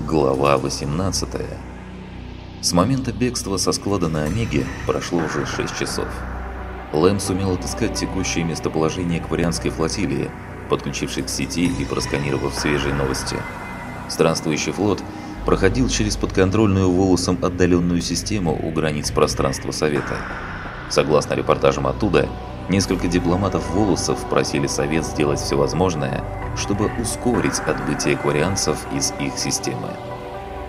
Глава 18 С момента бегства со склада на Омеге прошло уже 6 часов. Лэм сумел отыскать текущее местоположение Кварианской флотилии, подключившись к сети и просканировав свежие новости. Странствующий флот проходил через подконтрольную волосом отдаленную систему у границ пространства Совета. Согласно репортажам оттуда, несколько дипломатов Волосов просили Совет сделать все возможное, чтобы ускорить отбытие кварианцев из их системы.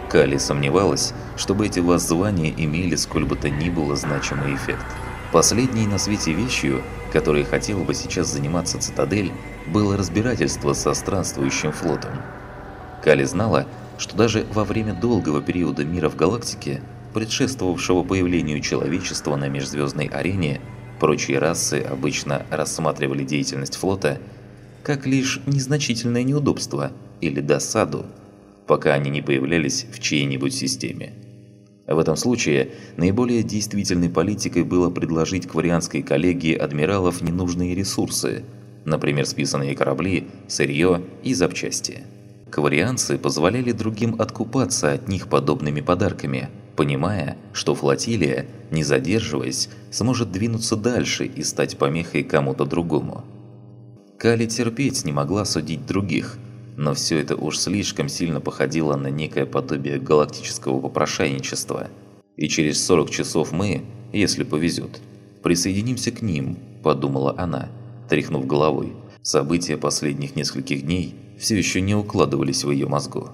Кали сомневалась, чтобы эти воззвания имели сколь бы то ни было значимый эффект. Последней на свете вещью, которой хотела бы сейчас заниматься Цитадель, было разбирательство со странствующим флотом. Кали знала, что даже во время долгого периода мира в галактике, предшествовавшего появлению человечества на межзвездной арене, прочие расы обычно рассматривали деятельность флота как лишь незначительное неудобство или досаду, пока они не появлялись в чьей-нибудь системе. В этом случае наиболее действительной политикой было предложить кварианской коллегии адмиралов ненужные ресурсы, например, списанные корабли, сырье и запчасти. Кварианцы позволяли другим откупаться от них подобными подарками, понимая, что флотилия, не задерживаясь, сможет двинуться дальше и стать помехой кому-то другому. Кали терпеть не могла судить других, но все это уж слишком сильно походило на некое подобие галактического попрошайничества. И через 40 часов мы, если повезет, присоединимся к ним, подумала она, тряхнув головой. События последних нескольких дней все еще не укладывались в ее мозгу.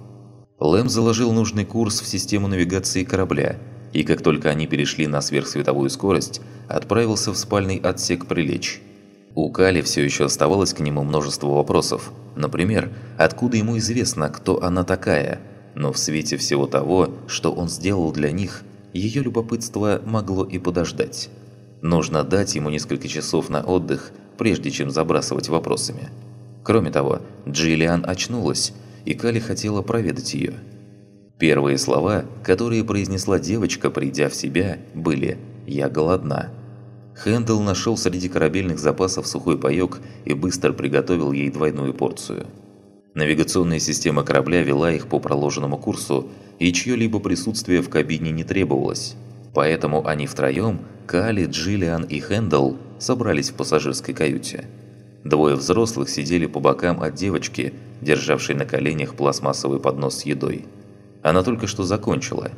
Лэм заложил нужный курс в систему навигации корабля, и как только они перешли на сверхсветовую скорость, отправился в спальный отсек прилечь. У Кали все еще оставалось к нему множество вопросов. Например, откуда ему известно, кто она такая? Но в свете всего того, что он сделал для них, ее любопытство могло и подождать. Нужно дать ему несколько часов на отдых, прежде чем забрасывать вопросами. Кроме того, Джиллиан очнулась, и Кали хотела проведать ее. Первые слова, которые произнесла девочка, придя в себя, были «Я голодна». Хэндл нашел среди корабельных запасов сухой паёк и быстро приготовил ей двойную порцию. Навигационная система корабля вела их по проложенному курсу, и чье-либо присутствие в кабине не требовалось. Поэтому они втроем, Кали, Джиллиан и Хэндл, собрались в пассажирской каюте. Двое взрослых сидели по бокам от девочки, державшей на коленях пластмассовый поднос с едой. Она только что закончила.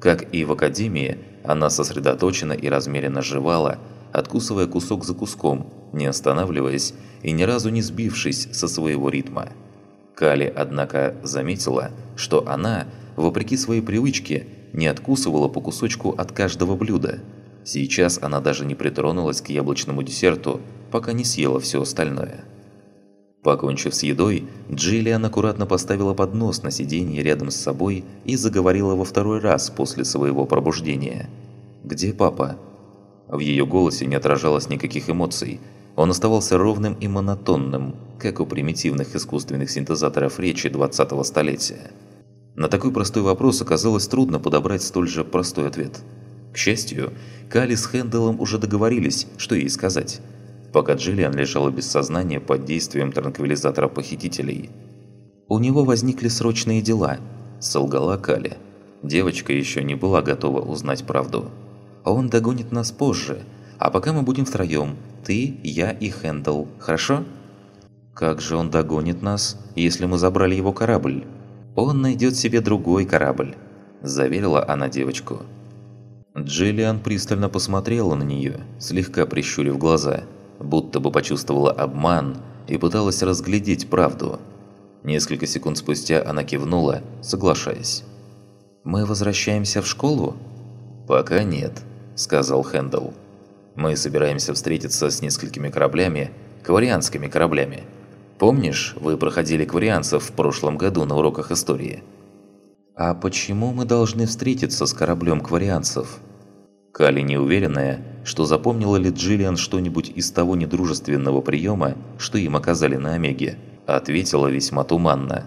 Как и в академии, она сосредоточенно и размеренно жевала, откусывая кусок за куском, не останавливаясь и ни разу не сбившись со своего ритма. Кали, однако, заметила, что она, вопреки своей привычке, не откусывала по кусочку от каждого блюда. Сейчас она даже не притронулась к яблочному десерту, пока не съела все остальное. Покончив с едой, Джиллиан аккуратно поставила поднос на сиденье рядом с собой и заговорила во второй раз после своего пробуждения. «Где папа?» В ее голосе не отражалось никаких эмоций. Он оставался ровным и монотонным, как у примитивных искусственных синтезаторов речи 20-го столетия. На такой простой вопрос оказалось трудно подобрать столь же простой ответ. К счастью, Кали с Хенделом уже договорились, что ей сказать – пока Джиллиан лежала без сознания под действием транквилизатора похитителей. «У него возникли срочные дела», – солгала Кали. Девочка еще не была готова узнать правду. «Он догонит нас позже, а пока мы будем втроем, ты, я и Хэндл, хорошо?» «Как же он догонит нас, если мы забрали его корабль?» «Он найдет себе другой корабль», – заверила она девочку. Джиллиан пристально посмотрела на нее, слегка прищурив глаза – будто бы почувствовала обман и пыталась разглядеть правду. Несколько секунд спустя она кивнула, соглашаясь. «Мы возвращаемся в школу?» «Пока нет», – сказал Хэндл. «Мы собираемся встретиться с несколькими кораблями, кварианскими кораблями. Помнишь, вы проходили кварианцев в прошлом году на уроках истории?» «А почему мы должны встретиться с кораблем кварианцев?» Кали неуверенная, что запомнила ли Джиллиан что-нибудь из того недружественного приема, что им оказали на Омеге, ответила весьма туманно.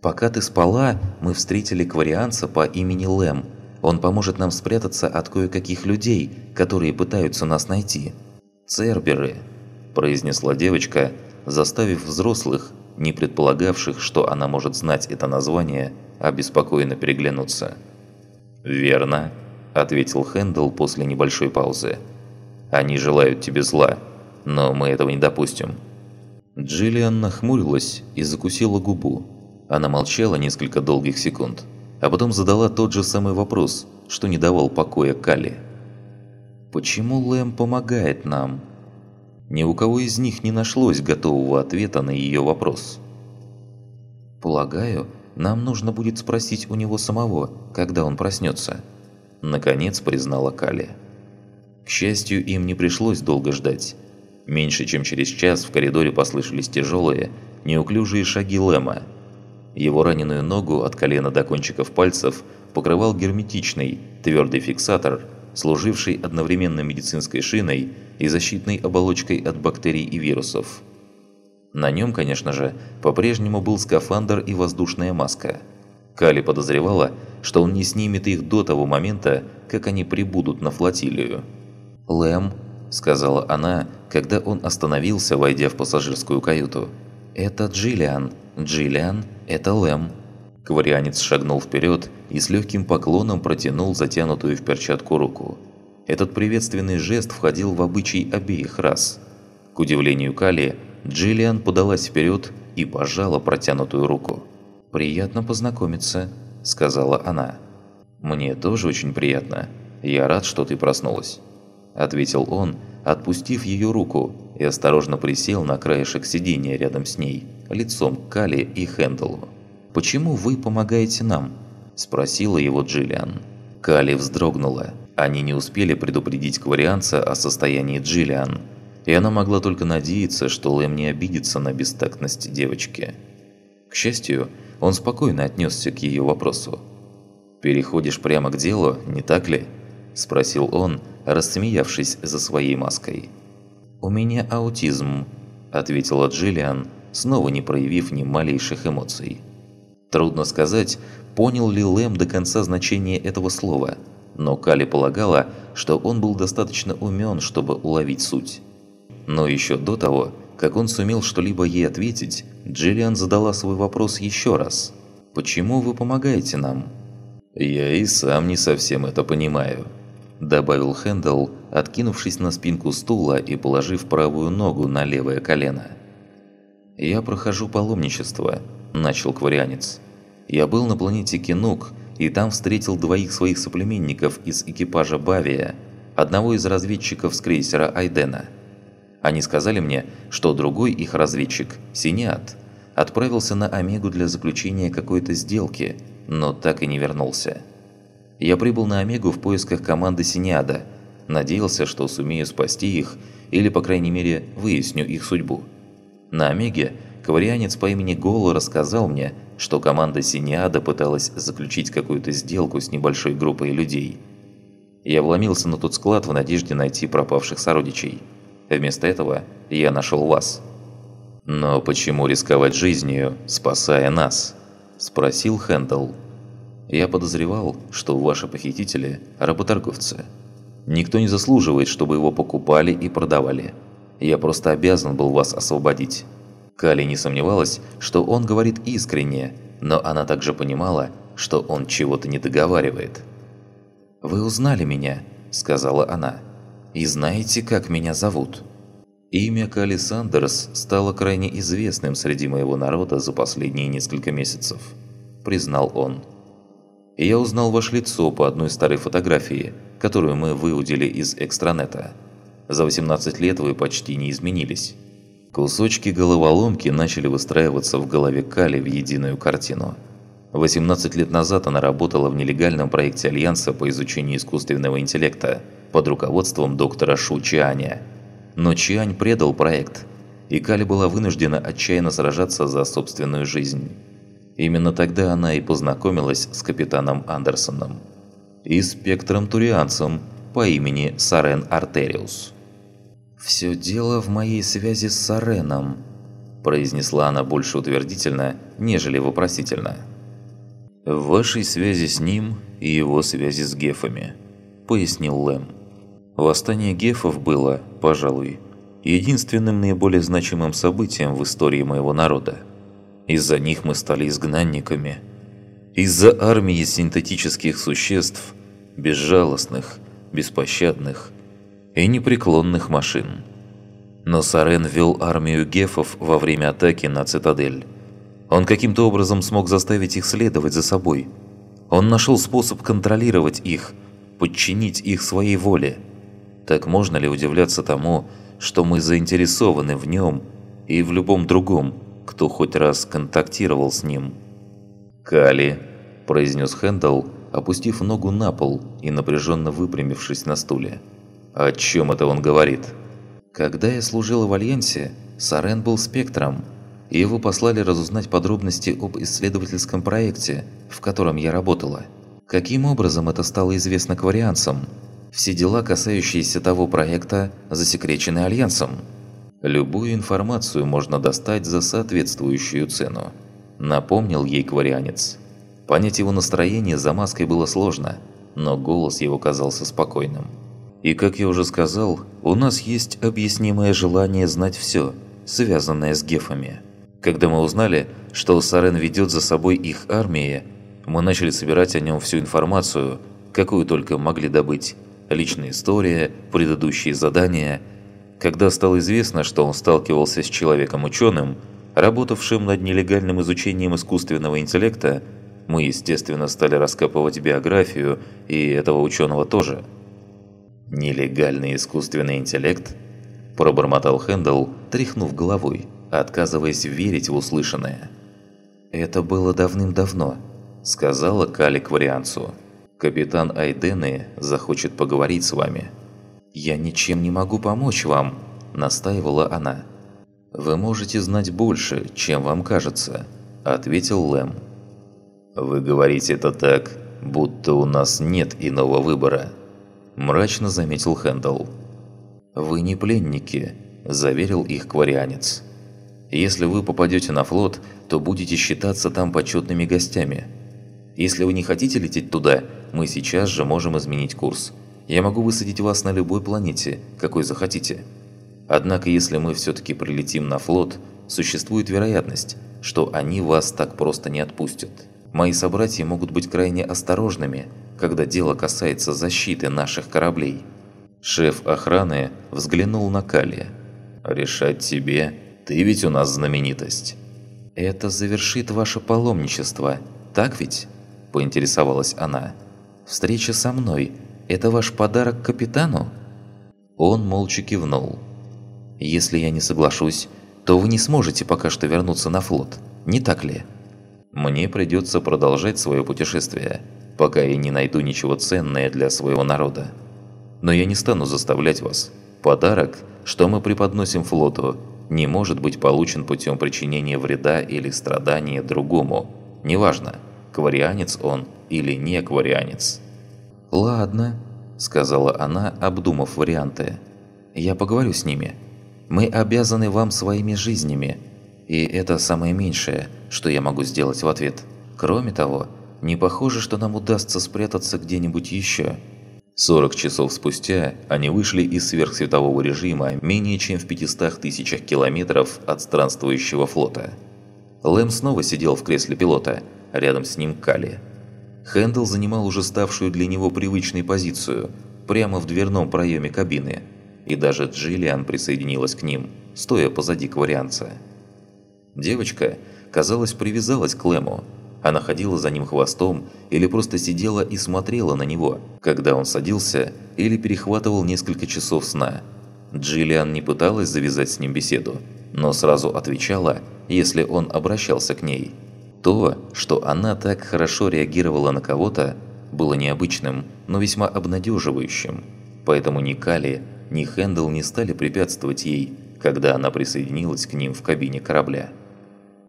«Пока ты спала, мы встретили кварианца по имени Лэм. Он поможет нам спрятаться от кое-каких людей, которые пытаются нас найти». «Церберы», – произнесла девочка, заставив взрослых, не предполагавших, что она может знать это название, обеспокоенно переглянуться. «Верно», – ответил Хэндл после небольшой паузы. «Они желают тебе зла, но мы этого не допустим». Джиллиан нахмурилась и закусила губу. Она молчала несколько долгих секунд, а потом задала тот же самый вопрос, что не давал покоя Калли. «Почему Лэм помогает нам?» Ни у кого из них не нашлось готового ответа на ее вопрос. «Полагаю, нам нужно будет спросить у него самого, когда он проснется», – наконец признала Кали. К счастью, им не пришлось долго ждать. Меньше чем через час в коридоре послышались тяжелые, неуклюжие шаги Лэма. Его раненую ногу от колена до кончиков пальцев покрывал герметичный, твердый фиксатор, служивший одновременно медицинской шиной и защитной оболочкой от бактерий и вирусов. На нем, конечно же, по-прежнему был скафандр и воздушная маска. Кали подозревала, что он не снимет их до того момента, как они прибудут на флотилию. «Лэм», – сказала она, когда он остановился, войдя в пассажирскую каюту. «Это Джиллиан. Джиллиан – это Лэм». Кварианец шагнул вперед и с легким поклоном протянул затянутую в перчатку руку. Этот приветственный жест входил в обычай обеих рас. К удивлению Кали, Джиллиан подалась вперед и пожала протянутую руку. «Приятно познакомиться», – сказала она. «Мне тоже очень приятно. Я рад, что ты проснулась», – ответил он, отпустив ее руку и осторожно присел на краешек сиденья рядом с ней, лицом к Кали и Хэндалу. «Почему вы помогаете нам?» – спросила его Джиллиан. Кали вздрогнула. Они не успели предупредить кварианца о состоянии Джиллиан – и она могла только надеяться, что Лэм не обидится на бестактность девочки. К счастью, он спокойно отнесся к ее вопросу. «Переходишь прямо к делу, не так ли?» – спросил он, рассмеявшись за своей маской. «У меня аутизм», – ответила Джиллиан, снова не проявив ни малейших эмоций. Трудно сказать, понял ли Лэм до конца значение этого слова, но Кали полагала, что он был достаточно умен, чтобы уловить суть. Но еще до того, как он сумел что-либо ей ответить, Джиллиан задала свой вопрос еще раз. «Почему вы помогаете нам?» «Я и сам не совсем это понимаю», – добавил Хэндл, откинувшись на спинку стула и положив правую ногу на левое колено. «Я прохожу паломничество», – начал кварианец. «Я был на планете Кинук, и там встретил двоих своих соплеменников из экипажа Бавия, одного из разведчиков с крейсера Айдена – они сказали мне, что другой их разведчик, Синиат, отправился на Омегу для заключения какой-то сделки, но так и не вернулся. Я прибыл на Омегу в поисках команды Синиада, надеялся, что сумею спасти их или, по крайней мере, выясню их судьбу. На Омеге коварианец по имени Голо рассказал мне, что команда Синиада пыталась заключить какую-то сделку с небольшой группой людей. Я вломился на тот склад в надежде найти пропавших сородичей. Вместо этого я нашел вас. Но почему рисковать жизнью, спасая нас? Спросил Хэндл. Я подозревал, что ваши похитители – работорговцы. Никто не заслуживает, чтобы его покупали и продавали. Я просто обязан был вас освободить. Кали не сомневалась, что он говорит искренне, но она также понимала, что он чего-то не договаривает. «Вы узнали меня», – сказала она и знаете, как меня зовут?» Имя Кали Сандерс стало крайне известным среди моего народа за последние несколько месяцев, признал он. Я узнал ваше лицо по одной старой фотографии, которую мы выудили из экстранета. За 18 лет вы почти не изменились. Кусочки головоломки начали выстраиваться в голове Кали в единую картину. 18 лет назад она работала в нелегальном проекте Альянса по изучению искусственного интеллекта – под руководством доктора Шу Чианя. Но Чиань предал проект, и Кали была вынуждена отчаянно сражаться за собственную жизнь. Именно тогда она и познакомилась с капитаном Андерсоном и спектром турианцем по имени Сарен Артериус. «Все дело в моей связи с Сареном», – произнесла она больше утвердительно, нежели вопросительно. «В вашей связи с ним и его связи с Гефами», – пояснил Лэм. Восстание гефов было, пожалуй, единственным наиболее значимым событием в истории моего народа. Из-за них мы стали изгнанниками. Из-за армии синтетических существ, безжалостных, беспощадных и непреклонных машин. Но Сарен вел армию гефов во время атаки на цитадель. Он каким-то образом смог заставить их следовать за собой. Он нашел способ контролировать их, подчинить их своей воле. Так можно ли удивляться тому, что мы заинтересованы в нем и в любом другом, кто хоть раз контактировал с ним? «Кали», – произнес Хэндалл, опустив ногу на пол и напряженно выпрямившись на стуле. «О чем это он говорит?» «Когда я служила в Альянсе, Сарен был спектром», и его послали разузнать подробности об исследовательском проекте, в котором я работала. Каким образом это стало известно кварианцам? Все дела, касающиеся того проекта, засекречены Альянсом. Любую информацию можно достать за соответствующую цену. Напомнил ей кварианец. Понять его настроение за маской было сложно, но голос его казался спокойным. И как я уже сказал, у нас есть объяснимое желание знать все, связанное с гефами. Когда мы узнали, что Сарен ведет за собой их армии, мы начали собирать о нем всю информацию, какую только могли добыть. Личная история, предыдущие задания. Когда стало известно, что он сталкивался с человеком-ученым, работавшим над нелегальным изучением искусственного интеллекта, мы, естественно, стали раскапывать биографию и этого ученого тоже. «Нелегальный искусственный интеллект?» – пробормотал Хэндл, тряхнув головой отказываясь верить в услышанное. «Это было давным-давно», – сказала Кали Кварианцу. «Капитан Айдены захочет поговорить с вами». «Я ничем не могу помочь вам», – настаивала она. «Вы можете знать больше, чем вам кажется», – ответил Лэм. «Вы говорите это так, будто у нас нет иного выбора», – мрачно заметил Хэндл. «Вы не пленники», – заверил их кварианец. Если вы попадете на флот, то будете считаться там почетными гостями. Если вы не хотите лететь туда, мы сейчас же можем изменить курс. Я могу высадить вас на любой планете, какой захотите. Однако, если мы все-таки прилетим на флот, существует вероятность, что они вас так просто не отпустят. Мои собратья могут быть крайне осторожными, когда дело касается защиты наших кораблей. Шеф охраны взглянул на Кали. «Решать тебе, ты ведь у нас знаменитость». «Это завершит ваше паломничество, так ведь?» – поинтересовалась она. «Встреча со мной – это ваш подарок капитану?» Он молча кивнул. «Если я не соглашусь, то вы не сможете пока что вернуться на флот, не так ли?» «Мне придется продолжать свое путешествие, пока я не найду ничего ценное для своего народа. Но я не стану заставлять вас. Подарок, что мы преподносим флоту, не может быть получен путем причинения вреда или страдания другому, неважно, кварианец он или не кварианец. «Ладно», – сказала она, обдумав варианты. «Я поговорю с ними. Мы обязаны вам своими жизнями, и это самое меньшее, что я могу сделать в ответ. Кроме того, не похоже, что нам удастся спрятаться где-нибудь еще». 40 часов спустя они вышли из сверхсветового режима менее чем в 500 тысячах километров от странствующего флота. Лэм снова сидел в кресле пилота, рядом с ним Кали. Хэндл занимал уже ставшую для него привычной позицию, прямо в дверном проеме кабины, и даже Джиллиан присоединилась к ним, стоя позади кварианца. Девочка, казалось, привязалась к Лэму, она ходила за ним хвостом или просто сидела и смотрела на него, когда он садился или перехватывал несколько часов сна. Джиллиан не пыталась завязать с ним беседу, но сразу отвечала, если он обращался к ней. То, что она так хорошо реагировала на кого-то, было необычным, но весьма обнадеживающим. Поэтому ни Кали, ни Хэндл не стали препятствовать ей, когда она присоединилась к ним в кабине корабля.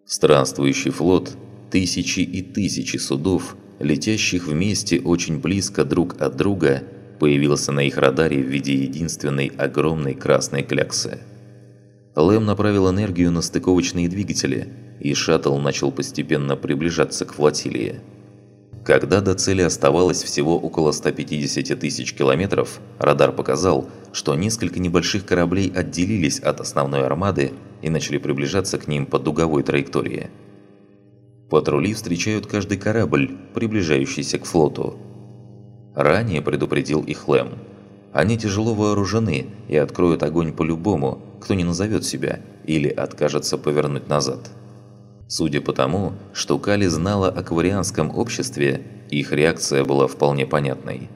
Странствующий флот Тысячи и тысячи судов, летящих вместе очень близко друг от друга, появился на их радаре в виде единственной огромной красной кляксы. Лэм направил энергию на стыковочные двигатели, и шаттл начал постепенно приближаться к флотилии. Когда до цели оставалось всего около 150 тысяч километров, радар показал, что несколько небольших кораблей отделились от основной армады и начали приближаться к ним по дуговой траектории. Патрули встречают каждый корабль, приближающийся к флоту. Ранее предупредил их Лэм. Они тяжело вооружены и откроют огонь по любому, кто не назовет себя или откажется повернуть назад. Судя по тому, что Кали знала о кварианском обществе, их реакция была вполне понятной.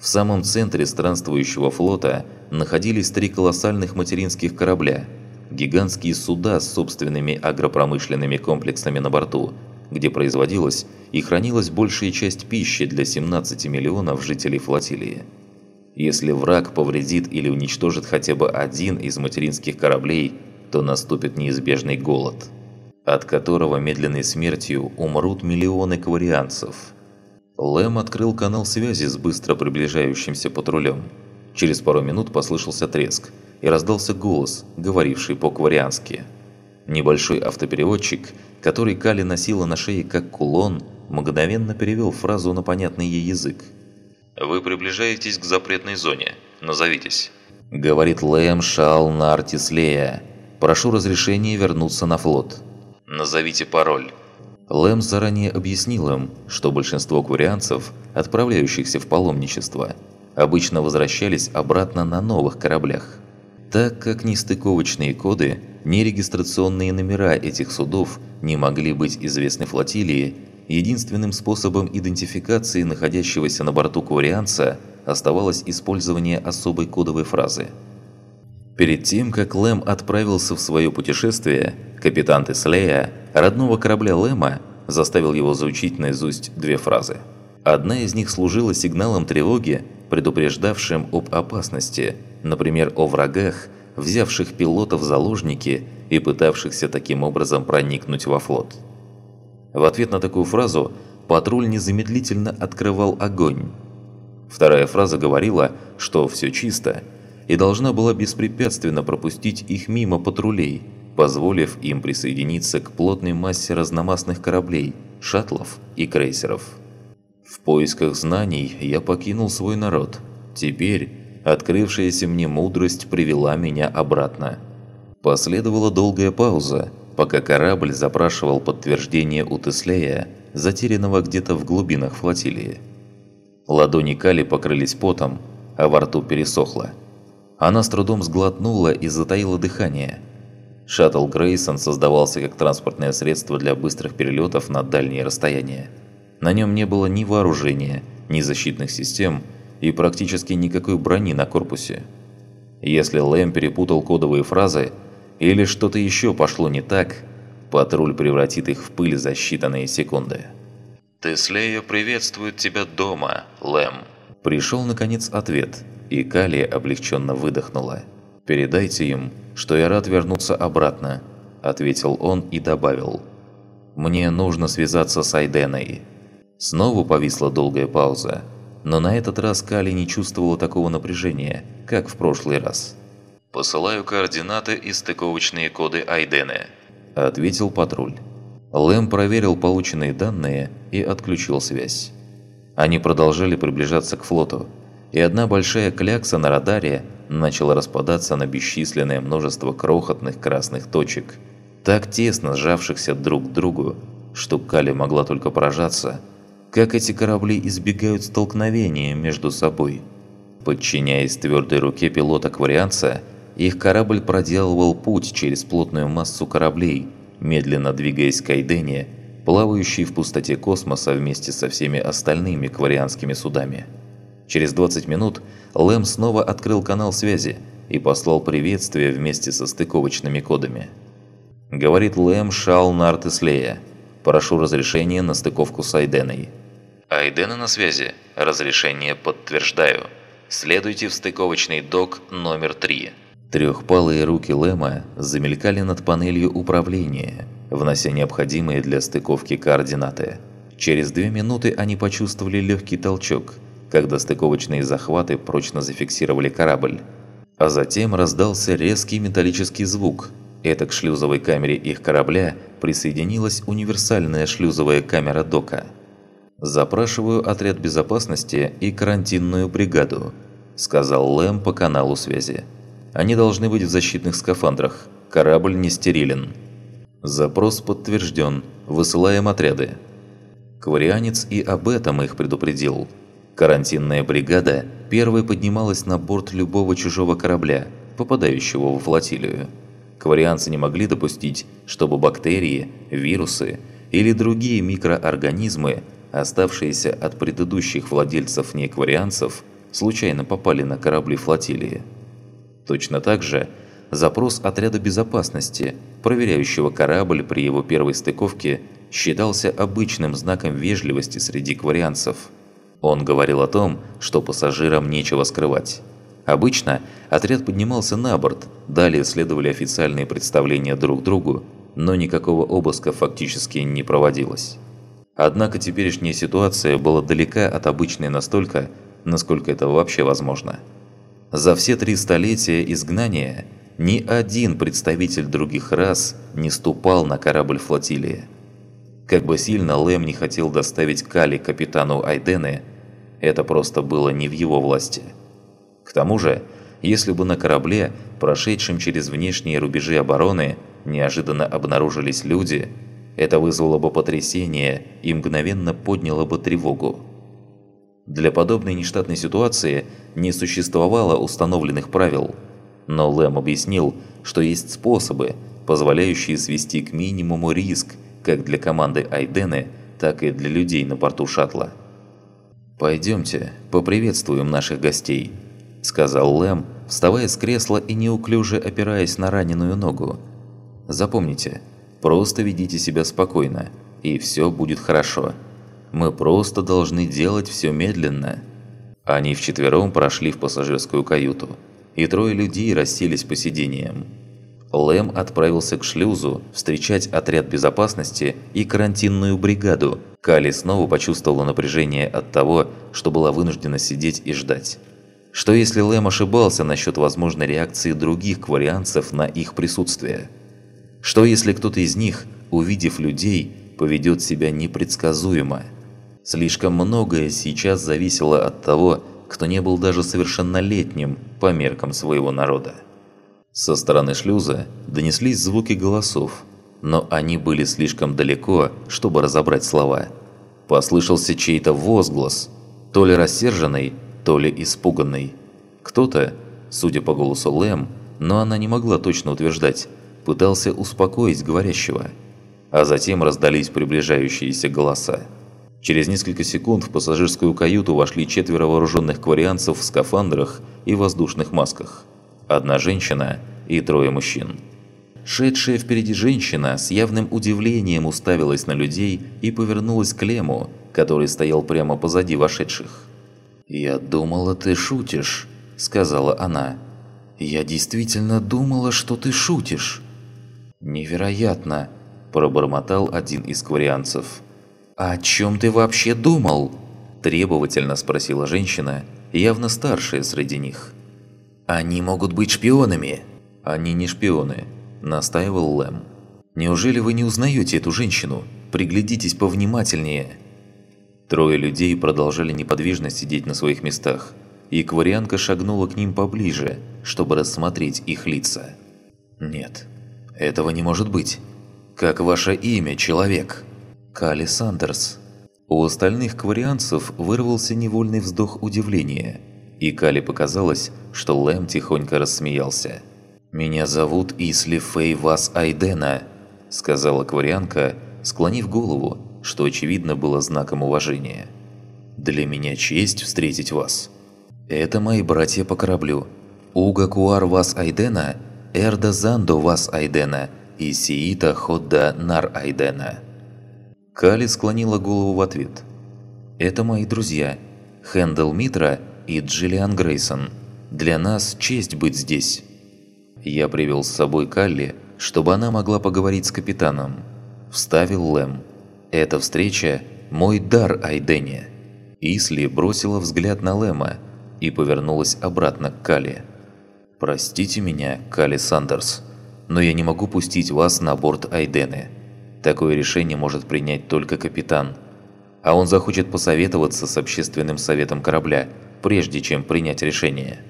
В самом центре странствующего флота находились три колоссальных материнских корабля – гигантские суда с собственными агропромышленными комплексами на борту, где производилась и хранилась большая часть пищи для 17 миллионов жителей флотилии. Если враг повредит или уничтожит хотя бы один из материнских кораблей, то наступит неизбежный голод, от которого медленной смертью умрут миллионы кварианцев. Лэм открыл канал связи с быстро приближающимся патрулем. Через пару минут послышался треск – и раздался голос, говоривший по-квариански. Небольшой автопереводчик, который Кали носила на шее как кулон, мгновенно перевел фразу на понятный ей язык. «Вы приближаетесь к запретной зоне. Назовитесь». Говорит Лэм Шал Нартислея. «Прошу разрешения вернуться на флот». «Назовите пароль». Лэм заранее объяснил им, что большинство кварианцев, отправляющихся в паломничество, обычно возвращались обратно на новых кораблях так как ни стыковочные коды, ни регистрационные номера этих судов не могли быть известны флотилии, единственным способом идентификации находящегося на борту кварианца оставалось использование особой кодовой фразы. Перед тем, как Лэм отправился в свое путешествие, капитан Теслея, родного корабля Лэма, заставил его заучить наизусть две фразы. Одна из них служила сигналом тревоги, предупреждавшим об опасности – например, о врагах, взявших пилотов заложники и пытавшихся таким образом проникнуть во флот. В ответ на такую фразу патруль незамедлительно открывал огонь. Вторая фраза говорила, что все чисто, и должна была беспрепятственно пропустить их мимо патрулей, позволив им присоединиться к плотной массе разномастных кораблей, шаттлов и крейсеров. В поисках знаний я покинул свой народ. Теперь Открывшаяся мне мудрость привела меня обратно. Последовала долгая пауза, пока корабль запрашивал подтверждение у Теслея, затерянного где-то в глубинах флотилии. Ладони Кали покрылись потом, а во рту пересохло. Она с трудом сглотнула и затаила дыхание. Шаттл Грейсон создавался как транспортное средство для быстрых перелетов на дальние расстояния. На нем не было ни вооружения, ни защитных систем, и практически никакой брони на корпусе. Если Лэм перепутал кодовые фразы или что-то еще пошло не так, патруль превратит их в пыль за считанные секунды. «Теслея приветствует тебя дома, Лэм!» Пришел наконец ответ, и Калия облегченно выдохнула. «Передайте им, что я рад вернуться обратно», – ответил он и добавил. «Мне нужно связаться с Айденой». Снова повисла долгая пауза, но на этот раз Кали не чувствовала такого напряжения, как в прошлый раз. «Посылаю координаты и стыковочные коды Айдены», – ответил патруль. Лэм проверил полученные данные и отключил связь. Они продолжали приближаться к флоту, и одна большая клякса на радаре начала распадаться на бесчисленное множество крохотных красных точек, так тесно сжавшихся друг к другу, что Кали могла только поражаться – как эти корабли избегают столкновения между собой. Подчиняясь твердой руке пилота-кварианца, их корабль проделывал путь через плотную массу кораблей, медленно двигаясь к Айдене, плавающей в пустоте космоса вместе со всеми остальными кварианскими судами. Через 20 минут Лэм снова открыл канал связи и послал приветствие вместе со стыковочными кодами. Говорит Лэм Шал Нартеслея. Прошу разрешения на стыковку с Айденой. Айдена на связи. Разрешение подтверждаю. Следуйте в стыковочный док номер 3. Трехпалые руки Лэма замелькали над панелью управления, внося необходимые для стыковки координаты. Через две минуты они почувствовали легкий толчок, когда стыковочные захваты прочно зафиксировали корабль. А затем раздался резкий металлический звук. Это к шлюзовой камере их корабля присоединилась универсальная шлюзовая камера дока – «Запрашиваю отряд безопасности и карантинную бригаду», – сказал Лэм по каналу связи. «Они должны быть в защитных скафандрах. Корабль не стерилен». Запрос подтвержден. Высылаем отряды. Кварианец и об этом их предупредил. Карантинная бригада первой поднималась на борт любого чужого корабля, попадающего во флотилию. Кварианцы не могли допустить, чтобы бактерии, вирусы или другие микроорганизмы, оставшиеся от предыдущих владельцев некварианцев, случайно попали на корабли флотилии. Точно так же запрос отряда безопасности, проверяющего корабль при его первой стыковке, считался обычным знаком вежливости среди кварианцев. Он говорил о том, что пассажирам нечего скрывать. Обычно отряд поднимался на борт, далее следовали официальные представления друг другу, но никакого обыска фактически не проводилось. Однако теперешняя ситуация была далека от обычной настолько, насколько это вообще возможно. За все три столетия изгнания ни один представитель других рас не ступал на корабль флотилии. Как бы сильно Лэм не хотел доставить Кали капитану Айдены, это просто было не в его власти. К тому же, если бы на корабле, прошедшем через внешние рубежи обороны, неожиданно обнаружились люди, это вызвало бы потрясение и мгновенно подняло бы тревогу. Для подобной нештатной ситуации не существовало установленных правил, но Лэм объяснил, что есть способы, позволяющие свести к минимуму риск как для команды Айдены, так и для людей на борту шаттла. «Пойдемте, поприветствуем наших гостей», – сказал Лэм, вставая с кресла и неуклюже опираясь на раненую ногу. «Запомните, просто ведите себя спокойно, и все будет хорошо. Мы просто должны делать все медленно». Они вчетвером прошли в пассажирскую каюту, и трое людей расселись по сиденьям. Лэм отправился к шлюзу встречать отряд безопасности и карантинную бригаду. Кали снова почувствовала напряжение от того, что была вынуждена сидеть и ждать. Что если Лэм ошибался насчет возможной реакции других кварианцев на их присутствие? Что если кто-то из них, увидев людей, поведет себя непредсказуемо? Слишком многое сейчас зависело от того, кто не был даже совершеннолетним по меркам своего народа. Со стороны шлюза донеслись звуки голосов, но они были слишком далеко, чтобы разобрать слова. Послышался чей-то возглас, то ли рассерженный, то ли испуганный. Кто-то, судя по голосу Лэм, но она не могла точно утверждать, пытался успокоить говорящего. А затем раздались приближающиеся голоса. Через несколько секунд в пассажирскую каюту вошли четверо вооруженных кварианцев в скафандрах и воздушных масках одна женщина и трое мужчин. Шедшая впереди женщина с явным удивлением уставилась на людей и повернулась к Лему, который стоял прямо позади вошедших. «Я думала, ты шутишь», – сказала она. «Я действительно думала, что ты шутишь». «Невероятно», – пробормотал один из кварианцев. «А «О чем ты вообще думал?» – требовательно спросила женщина, явно старшая среди них. «Они могут быть шпионами!» «Они не шпионы», – настаивал Лэм. «Неужели вы не узнаете эту женщину? Приглядитесь повнимательнее!» Трое людей продолжали неподвижно сидеть на своих местах, и Кварианка шагнула к ним поближе, чтобы рассмотреть их лица. «Нет, этого не может быть. Как ваше имя, человек?» «Кали Сандерс». У остальных кварианцев вырвался невольный вздох удивления – и Кали показалось, что Лэм тихонько рассмеялся. «Меня зовут Исли Фей Вас Айдена», – сказала кварианка, склонив голову, что очевидно было знаком уважения. «Для меня честь встретить вас. Это мои братья по кораблю. Уга Куар Вас Айдена, Эрда Зандо Вас Айдена и Сиита Ходда Нар Айдена». Кали склонила голову в ответ. «Это мои друзья. Хэндл Митра – и Джиллиан Грейсон. Для нас честь быть здесь. Я привел с собой Калли, чтобы она могла поговорить с капитаном. Вставил Лэм. Эта встреча – мой дар Айдене. Исли бросила взгляд на Лэма и повернулась обратно к Калли. «Простите меня, Калли Сандерс, но я не могу пустить вас на борт Айдены. Такое решение может принять только капитан. А он захочет посоветоваться с общественным советом корабля – прежде чем принять решение.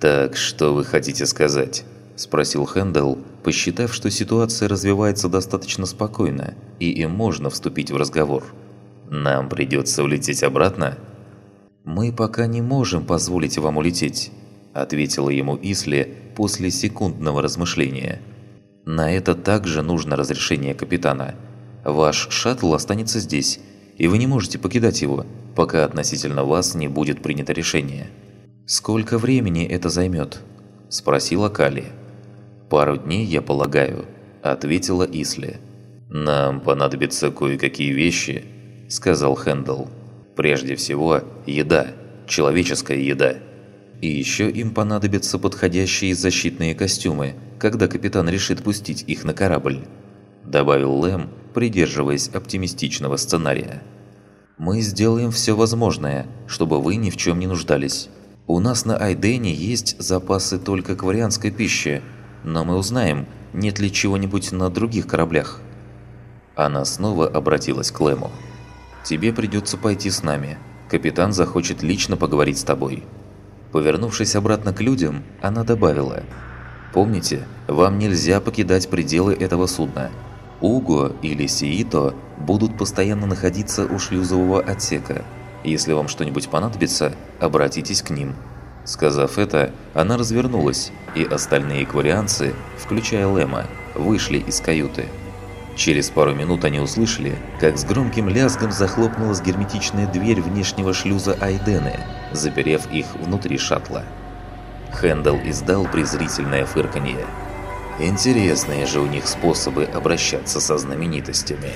«Так что вы хотите сказать?» – спросил Хэндл, посчитав, что ситуация развивается достаточно спокойно, и им можно вступить в разговор. «Нам придется улететь обратно?» «Мы пока не можем позволить вам улететь», – ответила ему Исли после секундного размышления. «На это также нужно разрешение капитана. Ваш шаттл останется здесь, и вы не можете покидать его, пока относительно вас не будет принято решение». «Сколько времени это займет?» – спросила Кали. «Пару дней, я полагаю», – ответила Исли. «Нам понадобятся кое-какие вещи», – сказал Хэндл. «Прежде всего, еда, человеческая еда». И еще им понадобятся подходящие защитные костюмы, когда капитан решит пустить их на корабль», – добавил Лэм, придерживаясь оптимистичного сценария. «Мы сделаем все возможное, чтобы вы ни в чем не нуждались. У нас на Айдене есть запасы только кварианской пищи, но мы узнаем, нет ли чего-нибудь на других кораблях». Она снова обратилась к Лэму. «Тебе придется пойти с нами. Капитан захочет лично поговорить с тобой». Повернувшись обратно к людям, она добавила. «Помните, вам нельзя покидать пределы этого судна. Уго или Сиито будут постоянно находиться у шлюзового отсека. Если вам что-нибудь понадобится, обратитесь к ним». Сказав это, она развернулась, и остальные кварианцы, включая Лэма, вышли из каюты. Через пару минут они услышали, как с громким лязгом захлопнулась герметичная дверь внешнего шлюза Айдены, заперев их внутри шаттла. Хэндл издал презрительное фырканье. «Интересные же у них способы обращаться со знаменитостями».